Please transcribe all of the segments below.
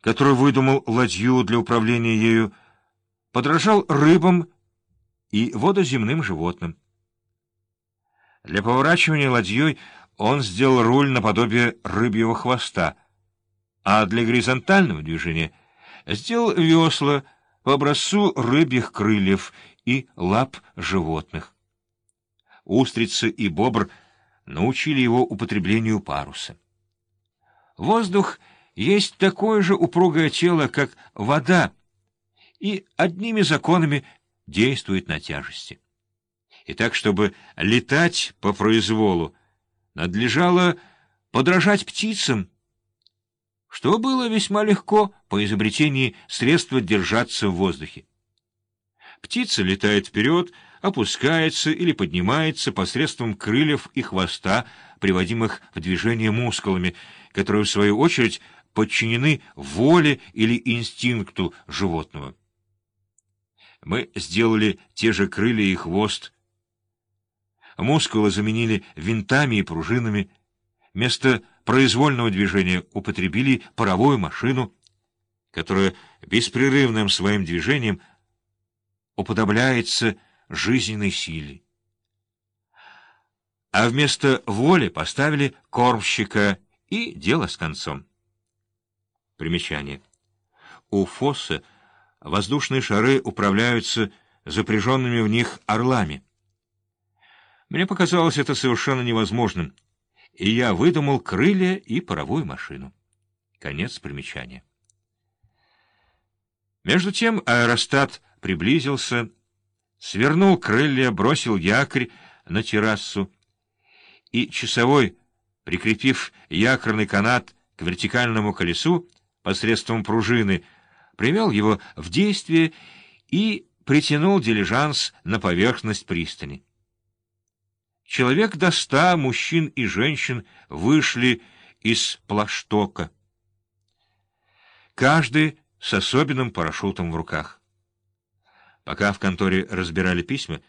который выдумал ладью для управления ею, подражал рыбам и водоземным животным. Для поворачивания ладьей он сделал руль наподобие рыбьего хвоста, а для горизонтального движения сделал весла по образцу рыбьих крыльев и лап животных. Устрицы и бобр научили его употреблению паруса. Воздух есть такое же упругое тело, как вода, и одними законами действует на тяжести. И так, чтобы летать по произволу, надлежало подражать птицам, что было весьма легко по изобретении средства держаться в воздухе. Птица летает вперед, опускается или поднимается посредством крыльев и хвоста, приводимых в движение мускулами, которые, в свою очередь, подчинены воле или инстинкту животного. Мы сделали те же крылья и хвост. Мускулы заменили винтами и пружинами. Вместо произвольного движения употребили паровую машину, которая беспрерывным своим движением уподобляется жизненной силе. А вместо воли поставили кормщика, и дело с концом. Примечание. У Фосса воздушные шары управляются запряженными в них орлами. Мне показалось это совершенно невозможным, и я выдумал крылья и паровую машину. Конец примечания. Между тем аэростат приблизился, свернул крылья, бросил якорь на террасу, и часовой, прикрепив якорный канат к вертикальному колесу, посредством пружины, привел его в действие и притянул дилижанс на поверхность пристани. Человек до ста мужчин и женщин вышли из плаштока. Каждый с особенным парашютом в руках. Пока в конторе разбирали письма,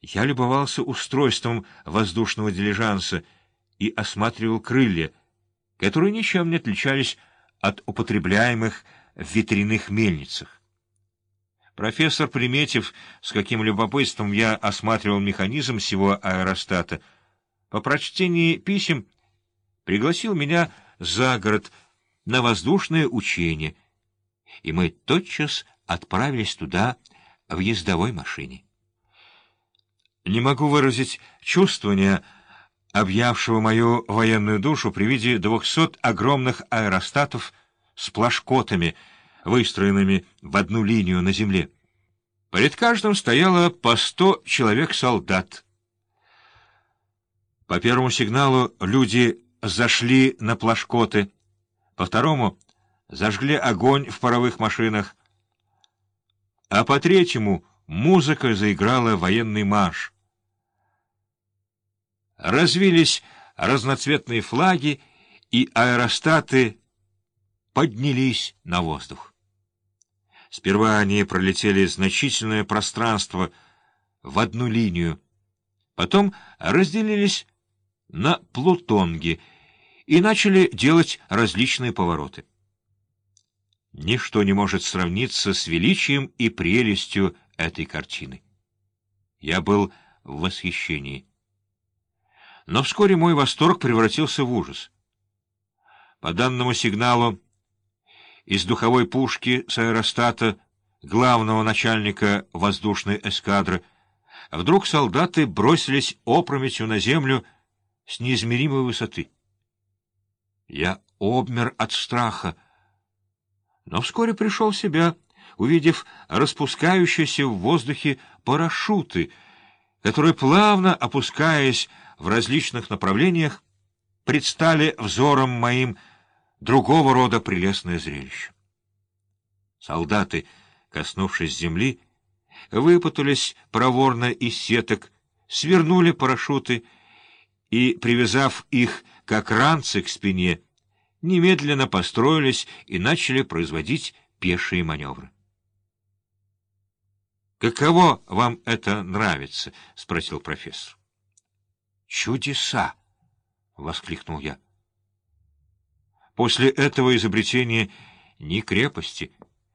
я любовался устройством воздушного дилижанса и осматривал крылья, которые ничем не отличались от употребляемых в ветряных мельницах. Профессор, приметив, с каким любопытством я осматривал механизм всего аэростата, по прочтении писем пригласил меня за город на воздушное учение, и мы тотчас отправились туда в ездовой машине. Не могу выразить чувствования, объявшего мою военную душу при виде двухсот огромных аэростатов с плашкотами, выстроенными в одну линию на земле. Перед каждым стояло по сто человек-солдат. По первому сигналу люди зашли на плашкоты, по второму зажгли огонь в паровых машинах, а по третьему музыка заиграла военный марш развились разноцветные флаги, и аэростаты поднялись на воздух. Сперва они пролетели значительное пространство в одну линию, потом разделились на плутонги и начали делать различные повороты. Ничто не может сравниться с величием и прелестью этой картины. Я был в восхищении. Но вскоре мой восторг превратился в ужас. По данному сигналу из духовой пушки с аэростата главного начальника воздушной эскадры вдруг солдаты бросились опрометью на землю с неизмеримой высоты. Я обмер от страха, но вскоре пришел в себя, увидев распускающиеся в воздухе парашюты, которые, плавно опускаясь в различных направлениях, предстали взором моим другого рода прелестное зрелище. Солдаты, коснувшись земли, выпутались проворно из сеток, свернули парашюты и, привязав их, как ранцы к спине, немедленно построились и начали производить пешие маневры. «Каково вам это нравится?» — спросил профессор. «Чудеса!» — воскликнул я. После этого изобретения ни крепости —